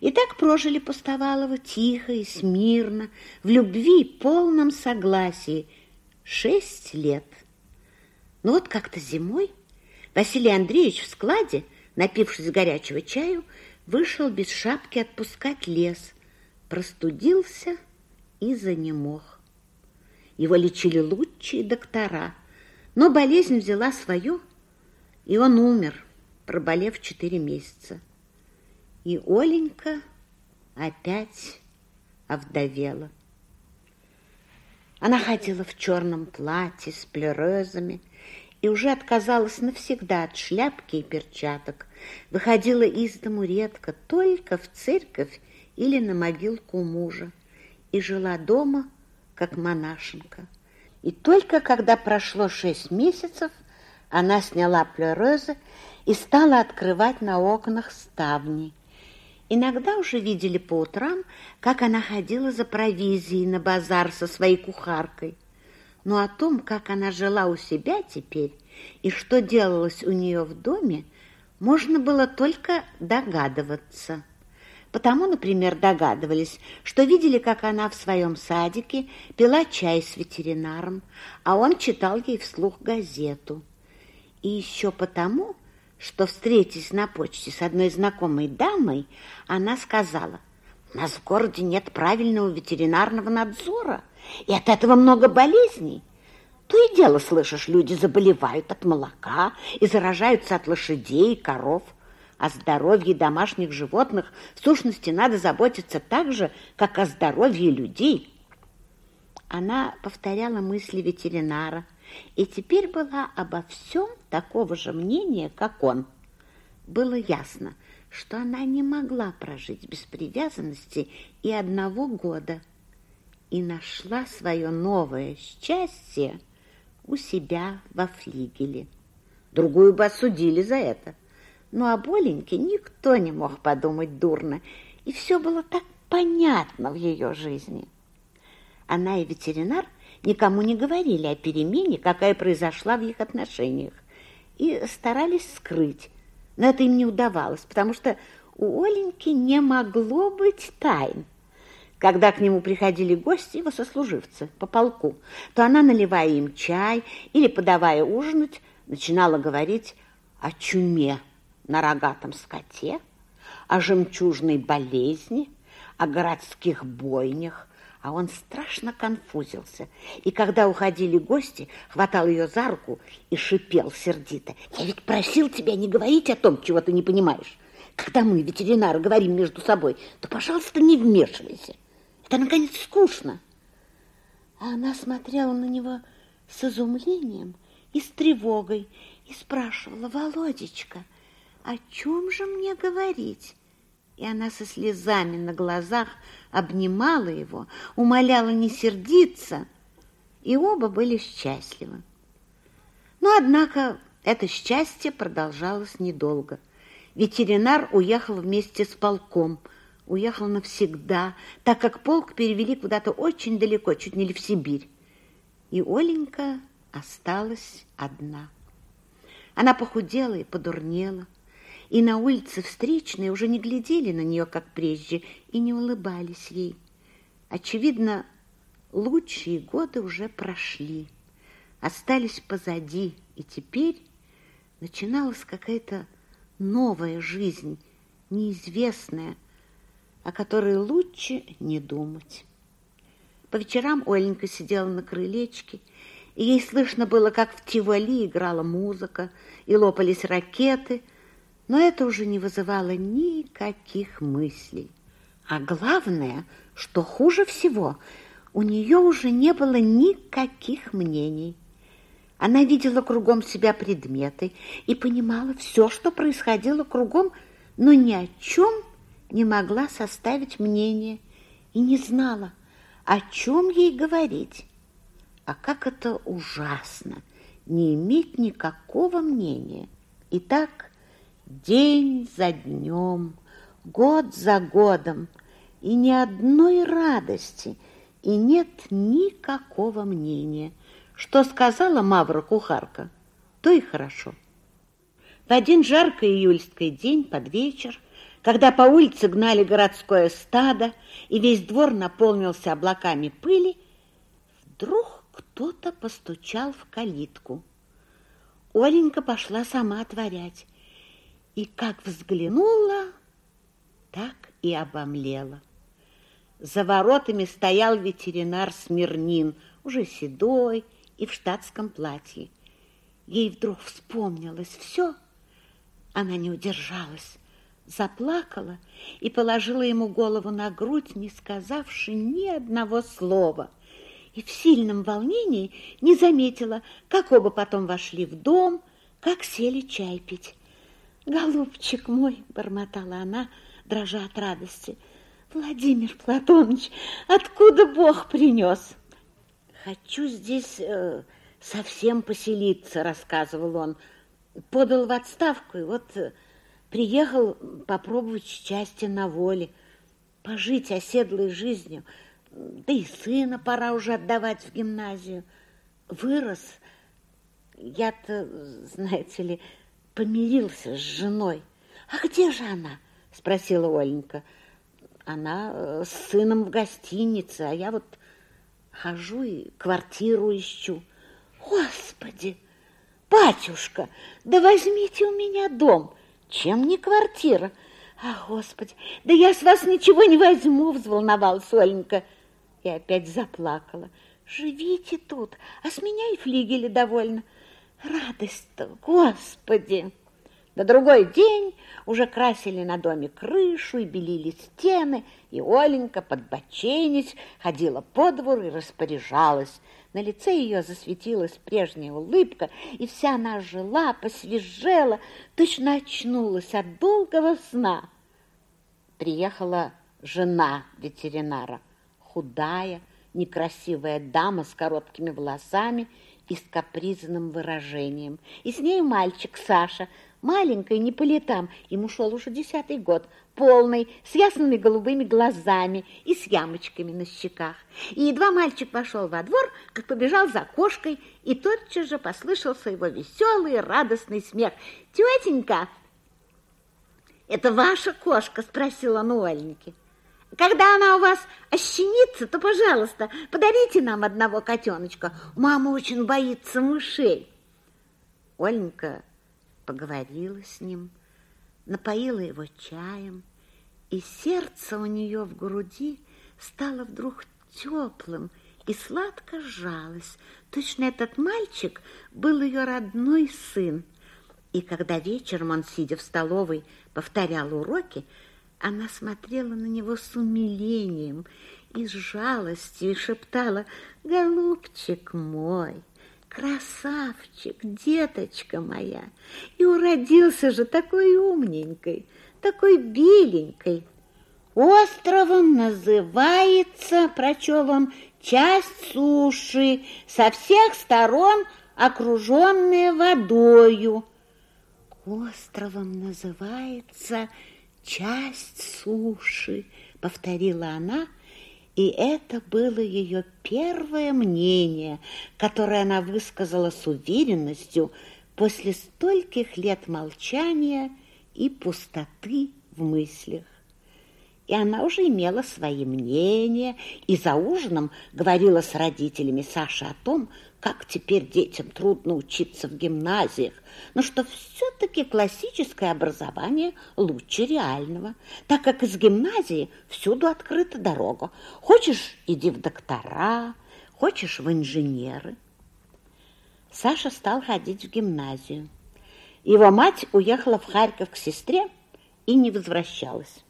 И так прожили Пустовалова тихо и смирно, в любви, полном согласии, шесть лет. Но вот как-то зимой Василий Андреевич в складе, напившись горячего чаю, вышел без шапки отпускать лес, простудился и занемог. Его лечили лучшие доктора, но болезнь взяла свое, и он умер, проболев четыре месяца. И Оленька опять овдовела. Она ходила в черном платье с плерезами и уже отказалась навсегда от шляпки и перчаток. Выходила из дому редко, только в церковь или на могилку мужа, и жила дома, как монашенка. И только когда прошло шесть месяцев, она сняла плерезы и стала открывать на окнах ставни. Иногда уже видели по утрам, как она ходила за провизией на базар со своей кухаркой. Но о том, как она жила у себя теперь и что делалось у нее в доме, можно было только догадываться. Потому, например, догадывались, что видели, как она в своем садике пила чай с ветеринаром, а он читал ей вслух газету. И еще потому, что, встретясь на почте с одной знакомой дамой, она сказала, «У нас в городе нет правильного ветеринарного надзора, и от этого много болезней. То и дело, слышишь, люди заболевают от молока и заражаются от лошадей и коров. О здоровье домашних животных в сущности надо заботиться так же, как о здоровье людей. Она повторяла мысли ветеринара и теперь была обо всем такого же мнения, как он. Было ясно, что она не могла прожить без привязанности и одного года и нашла свое новое счастье у себя во флигеле. Другую бы осудили за это. Но о Боленьке никто не мог подумать дурно, и все было так понятно в ее жизни. Она и ветеринар никому не говорили о перемене, какая произошла в их отношениях, и старались скрыть. Но это им не удавалось, потому что у Оленьки не могло быть тайн. Когда к нему приходили гости, его сослуживцы, по полку, то она, наливая им чай или подавая ужинать, начинала говорить о чуме на рогатом скоте, о жемчужной болезни, о городских бойнях, а он страшно конфузился. И когда уходили гости, хватал ее за руку и шипел сердито. «Я ведь просил тебя не говорить о том, чего ты не понимаешь. Когда мы, ветеринары, говорим между собой, то, пожалуйста, не вмешивайся. Это, наконец, скучно. А она смотрела на него с изумлением и с тревогой и спрашивала, «Володечка, о чем же мне говорить?» И она со слезами на глазах обнимала его, умоляла не сердиться, и оба были счастливы. Но, однако, это счастье продолжалось недолго. Ветеринар уехал вместе с полком – уехал навсегда, так как полк перевели куда-то очень далеко, чуть не ли в Сибирь. И Оленька осталась одна. Она похудела и подурнела, и на улице встречные уже не глядели на нее, как прежде, и не улыбались ей. Очевидно, лучшие годы уже прошли, остались позади, и теперь начиналась какая-то новая жизнь, неизвестная, о которой лучше не думать. По вечерам Оленька сидела на крылечке, и ей слышно было, как в Тиволи играла музыка и лопались ракеты, но это уже не вызывало никаких мыслей. А главное, что хуже всего, у нее уже не было никаких мнений. Она видела кругом себя предметы и понимала все, что происходило кругом, но ни о чем не могла составить мнение и не знала, о чем ей говорить. А как это ужасно не иметь никакого мнения. И так день за днем, год за годом, и ни одной радости, и нет никакого мнения. Что сказала Мавра кухарка, то и хорошо. В один жаркий июльский день под вечер когда по улице гнали городское стадо, и весь двор наполнился облаками пыли, вдруг кто-то постучал в калитку. Оленька пошла сама отворять, и как взглянула, так и обомлела. За воротами стоял ветеринар Смирнин, уже седой и в штатском платье. Ей вдруг вспомнилось все. Она не удержалась, заплакала и положила ему голову на грудь, не сказавши ни одного слова. И в сильном волнении не заметила, как оба потом вошли в дом, как сели чай пить. «Голубчик мой!» — бормотала она, дрожа от радости — Владимир Платоныч, откуда Бог принес? Хочу здесь э, совсем поселиться, рассказывал он. Подал в отставку и вот э, приехал попробовать счастье на воле, пожить оседлой жизнью. Да и сына пора уже отдавать в гимназию. Вырос. Я-то, знаете ли, помирился с женой. А где же она? Спросила Оленька. Она э, с сыном в гостинице, а я вот хожу и квартиру ищу. Господи, батюшка, да возьмите у меня дом, чем не квартира. А, Господи, да я с вас ничего не возьму, взволновалась Оленька. И опять заплакала. Живите тут, а с меня и флигели довольно. Радость-то, Господи! На другой день уже красили на доме крышу и белили стены, и Оленька, подбоченись, ходила по двору и распоряжалась. На лице ее засветилась прежняя улыбка, и вся она жила, посвежела, точно очнулась от долгого сна. Приехала жена ветеринара, худая, некрасивая дама с короткими волосами и с капризным выражением. И с ней мальчик Саша – маленькой, не по летам, ему шел уже десятый год, полный, с ясными голубыми глазами и с ямочками на щеках. И едва мальчик пошел во двор, как побежал за кошкой, и тотчас же послышался его веселый радостный смех. «Тетенька, это ваша кошка?» – спросил он у Оленьки. Когда она у вас ощенится, то, пожалуйста, подарите нам одного котеночка. Мама очень боится мышей. Оленька поговорила с ним, напоила его чаем, и сердце у нее в груди стало вдруг теплым и сладко сжалось. Точно этот мальчик был ее родной сын. И когда вечером он, сидя в столовой, повторял уроки, она смотрела на него с умилением и с жалостью и шептала «Голубчик мой!» Красавчик, деточка моя, и уродился же такой умненькой, такой беленькой. Островом называется, прочел он, часть суши, со всех сторон окруженная водою. Островом называется суши, повторила она, — и это было ее первое мнение, которое она высказала с уверенностью после стольких лет молчания и пустоты в мыслях. И она уже имела свои мнения, и за ужином говорила с родителями Саши о том, как теперь детям трудно учиться в гимназиях, но что все-таки классическое образование лучше реального, так как из гимназии всюду открыта дорога. Хочешь, иди в доктора, хочешь, в инженеры. Саша стал ходить в гимназию. Его мать уехала в Харьков к сестре и не возвращалась.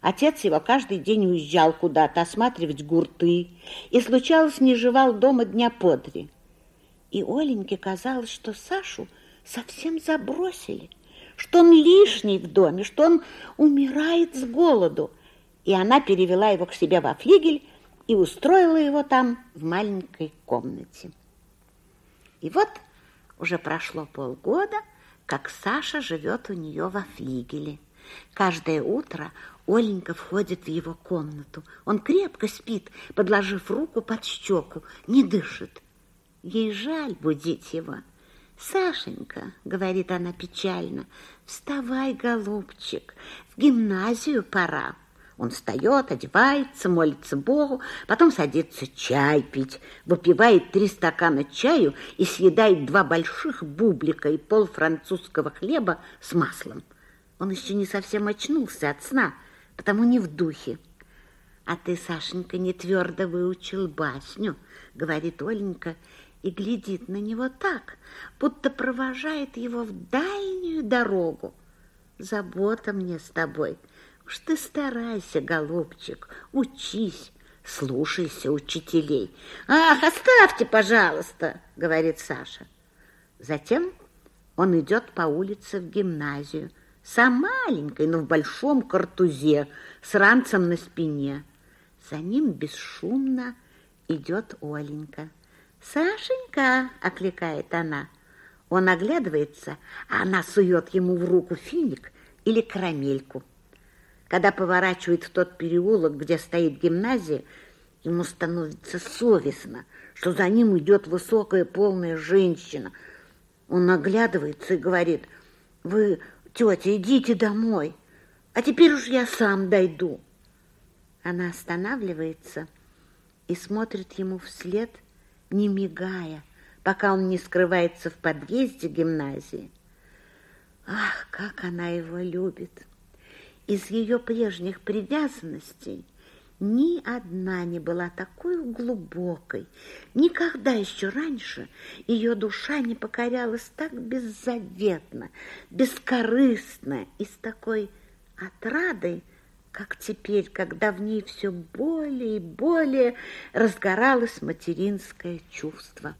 Отец его каждый день уезжал куда-то осматривать гурты и, случалось, не жевал дома дня по три. И Оленьке казалось, что Сашу совсем забросили, что он лишний в доме, что он умирает с голоду. И она перевела его к себе во флигель и устроила его там в маленькой комнате. И вот уже прошло полгода, как Саша живет у нее во флигеле. Каждое утро Оленька входит в его комнату. Он крепко спит, подложив руку под щеку, не дышит. Ей жаль будить его. Сашенька, говорит она печально, вставай, голубчик, в гимназию пора. Он встает, одевается, молится Богу, потом садится чай пить, выпивает три стакана чаю и съедает два больших бублика и пол французского хлеба с маслом. Он еще не совсем очнулся от сна, потому не в духе. А ты, Сашенька, не твердо выучил басню, говорит Оленька, и глядит на него так, будто провожает его в дальнюю дорогу. Забота мне с тобой — Уж ты старайся, голубчик, учись, слушайся учителей. Ах, оставьте, пожалуйста, говорит Саша. Затем он идет по улице в гимназию, сам маленькой, но в большом картузе, с ранцем на спине. За ним бесшумно идет Оленька. «Сашенька!» — окликает она. Он оглядывается, а она сует ему в руку финик или карамельку. Когда поворачивает в тот переулок, где стоит гимназия, ему становится совестно, что за ним идет высокая полная женщина. Он оглядывается и говорит, вы, тетя, идите домой, а теперь уж я сам дойду. Она останавливается и смотрит ему вслед, не мигая, пока он не скрывается в подъезде гимназии. Ах, как она его любит! Из ее прежних привязанностей ни одна не была такой глубокой. Никогда еще раньше ее душа не покорялась так беззаветно, бескорыстно и с такой отрадой, как теперь, когда в ней все более и более разгоралось материнское чувство.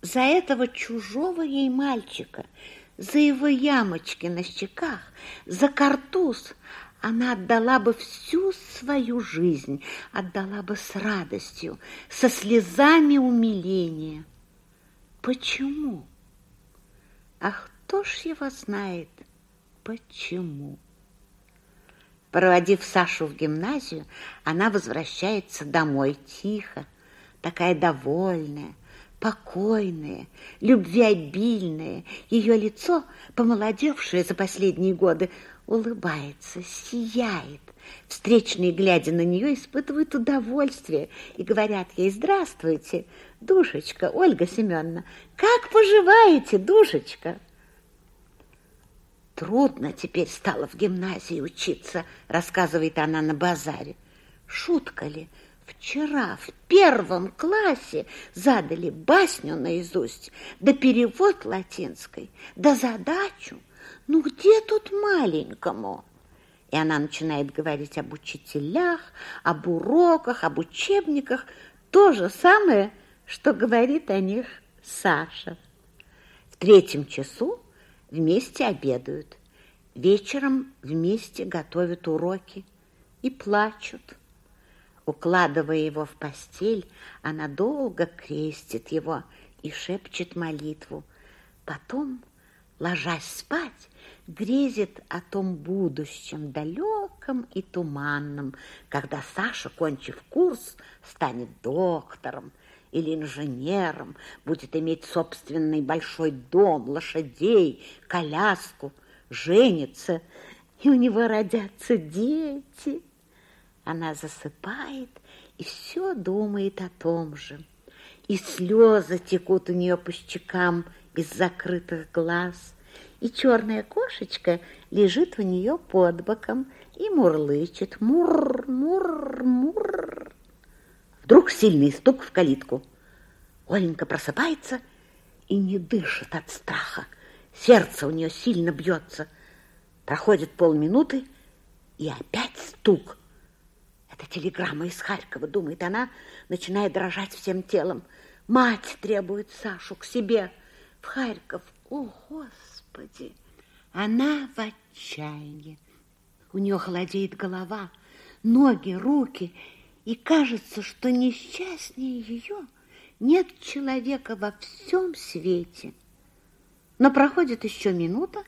За этого чужого ей мальчика – за его ямочки на щеках, за картуз она отдала бы всю свою жизнь, отдала бы с радостью, со слезами умиления. Почему? Ах, кто ж его знает, почему? Проводив Сашу в гимназию, она возвращается домой тихо, такая довольная, покойное, любвеобильное, ее лицо, помолодевшее за последние годы, улыбается, сияет. Встречные, глядя на нее, испытывают удовольствие и говорят ей «Здравствуйте, душечка, Ольга Семеновна, как поживаете, душечка?» Трудно теперь стало в гимназии учиться, рассказывает она на базаре. Шутка ли? Вчера в первом классе задали басню наизусть, да перевод латинской, да задачу. Ну где тут маленькому? И она начинает говорить об учителях, об уроках, об учебниках. То же самое, что говорит о них Саша. В третьем часу вместе обедают. Вечером вместе готовят уроки и плачут. Укладывая его в постель, она долго крестит его и шепчет молитву. Потом, ложась спать, грезит о том будущем, далеком и туманном, когда Саша, кончив курс, станет доктором или инженером, будет иметь собственный большой дом, лошадей, коляску, женится, и у него родятся дети. Она засыпает и все думает о том же. И слезы текут у нее по щекам из закрытых глаз, и черная кошечка лежит у нее под боком и мурлычет мур, мур, мур. Вдруг сильный стук в калитку. Оленька просыпается и не дышит от страха. Сердце у нее сильно бьется. Проходит полминуты, и опять стук – это телеграмма из Харькова, думает она, начиная дрожать всем телом. Мать требует Сашу к себе в Харьков. О, Господи! Она в отчаянии. У нее холодеет голова, ноги, руки, и кажется, что несчастнее ее нет человека во всем свете. Но проходит еще минута,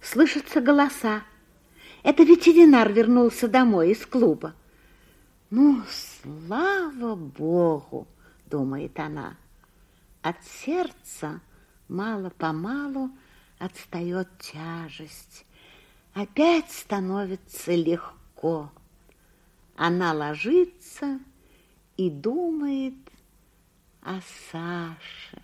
слышатся голоса. Это ветеринар вернулся домой из клуба. Ну, слава Богу, думает она. От сердца Мало-помалу отстает тяжесть. Опять становится легко. Она ложится и думает о Саше.